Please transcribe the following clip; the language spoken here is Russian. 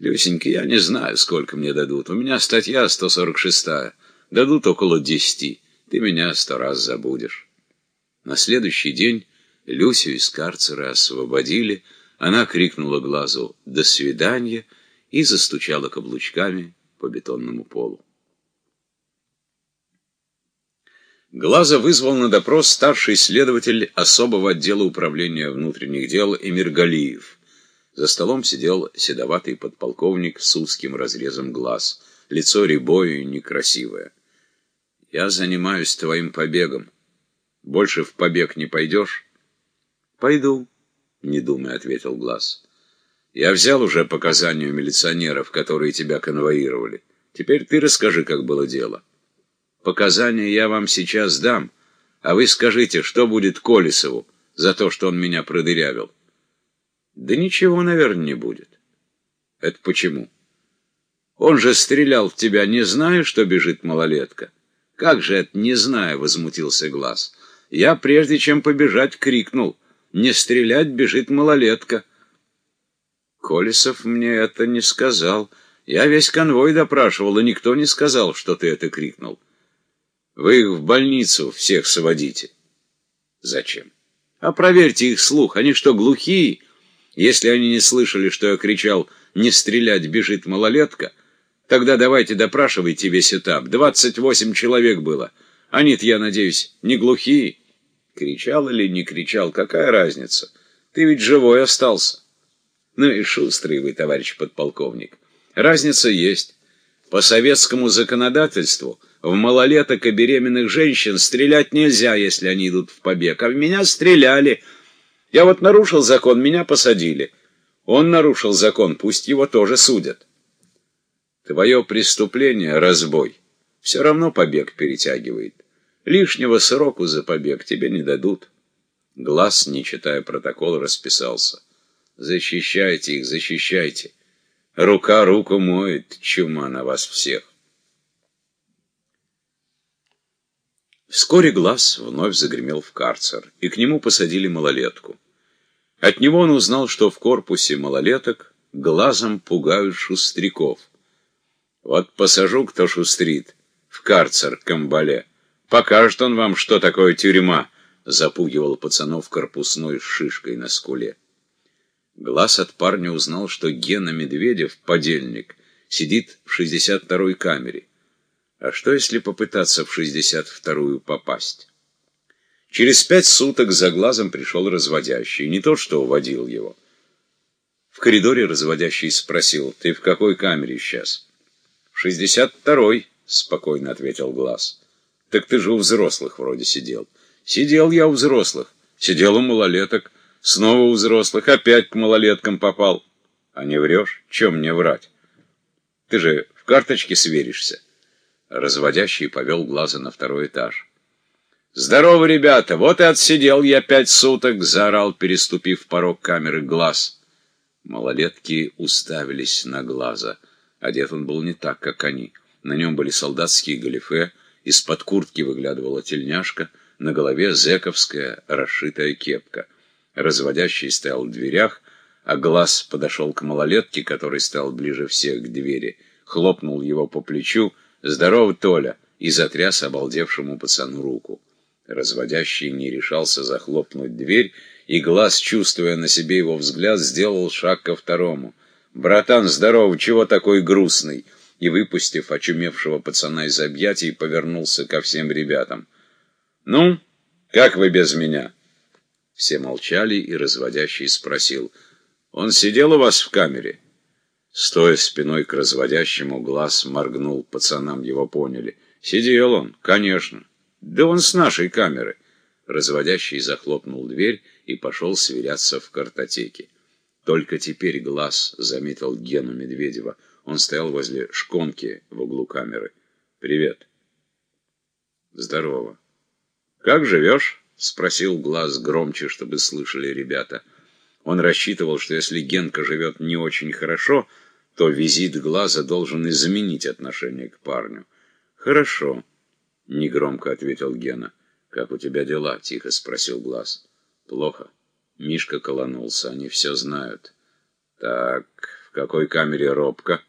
Люсенька, я не знаю, сколько мне дадут. У меня статья 146-я. Дадут около десяти. Ты меня сто раз забудешь. На следующий день Люсю из карцера освободили. Она крикнула глазу «До свидания!» и застучала каблучками по бетонному полу. Глаза вызвал на допрос старший следователь особого отдела управления внутренних дел Эмир Галиев. За столом сидел седоватый подполковник с узким разрезом глаз, лицо рябое и некрасивое. «Я занимаюсь твоим побегом. Больше в побег не пойдешь?» «Пойду», — не думая, ответил Глаз. «Я взял уже показания у милиционеров, которые тебя конвоировали. Теперь ты расскажи, как было дело. Показания я вам сейчас дам, а вы скажите, что будет Колесову за то, что он меня продырявил». Да ничего, наверное, не будет. Это почему? Он же стрелял в тебя, не зная, что бежит малолетка. Как же это не зная, возмутился Глаз. Я, прежде чем побежать, крикнул. Не стрелять, бежит малолетка. Колесов мне это не сказал. Я весь конвой допрашивал, и никто не сказал, что ты это крикнул. Вы их в больницу всех сводите. Зачем? А проверьте их слух. Они что, глухие? Если они не слышали, что я кричал «Не стрелять, бежит малолетка», тогда давайте допрашивайте весь этап. Двадцать восемь человек было. Они-то, я надеюсь, не глухие. Кричал или не кричал, какая разница? Ты ведь живой остался. Ну и шустрый вы, товарищ подполковник. Разница есть. По советскому законодательству в малолеток и беременных женщин стрелять нельзя, если они идут в побег. А в меня стреляли – я вот нарушил закон, меня посадили. Он нарушил закон, пусть его тоже судят. Твое преступление — разбой. Все равно побег перетягивает. Лишнего сроку за побег тебе не дадут. Глаз, не читая протокол, расписался. Защищайте их, защищайте. Рука руку моет, чума на вас всех. Вскоре глаз вновь загремел в карцер, и к нему посадили малолетку. От него он узнал, что в корпусе малолеток глазом пугают шустряков. Вот посажу, кто шустрит, в карцер Камбале. Покажет он вам, что такое тюрьма, запугивал пацанов корпусной шишкой на скуле. Глаз от парня узнал, что Гена Медведев, подельник, сидит в 62-й камере. А что, если попытаться в 62-ю попасть? Через пять суток за глазом пришел разводящий, не тот, что уводил его. В коридоре разводящий спросил, «Ты в какой камере сейчас?» «В 62-й», — спокойно ответил глаз. «Так ты же у взрослых вроде сидел». «Сидел я у взрослых, сидел у малолеток, снова у взрослых, опять к малолеткам попал». «А не врешь? Чем мне врать? Ты же в карточке сверишься». Разводящий повел глаза на второй этаж. «Здорово, ребята! Вот и отсидел я пять суток!» — заорал, переступив порог камеры глаз. Малолетки уставились на глаза. Одет он был не так, как они. На нем были солдатские галифе, из-под куртки выглядывала тельняшка, на голове зэковская расшитая кепка. Разводящий стоял в дверях, а глаз подошел к малолетке, который стал ближе всех к двери, хлопнул его по плечу — «Здорово, Толя!» и затряс обалдевшему пацану руку. Разводящий не решался захлопнуть дверь, и глаз, чувствуя на себе его взгляд, сделал шаг ко второму. «Братан, здорово! Чего такой грустный?» И, выпустив очумевшего пацана из объятий, повернулся ко всем ребятам. «Ну, как вы без меня?» Все молчали, и разводящий спросил. «Он сидел у вас в камере?» Стоя спиной к разводящему, глаз моргнул, пацанам его поняли. Сидел он, конечно. Да он с нашей камеры. Разводящий захлопнул дверь и пошел сверяться в картотеке. Только теперь глаз заметил Гену Медведева. Он стоял возле шконки в углу камеры. «Привет». «Здорово». «Как живешь?» — спросил глаз громче, чтобы слышали ребята. Он рассчитывал, что если Генка живет не очень хорошо, то визит глаза должен изменить отношение к парню. «Хорошо», — негромко ответил Гена. «Как у тебя дела?» — тихо спросил глаз. «Плохо». Мишка колонулся, они все знают. «Так, В какой камере робко?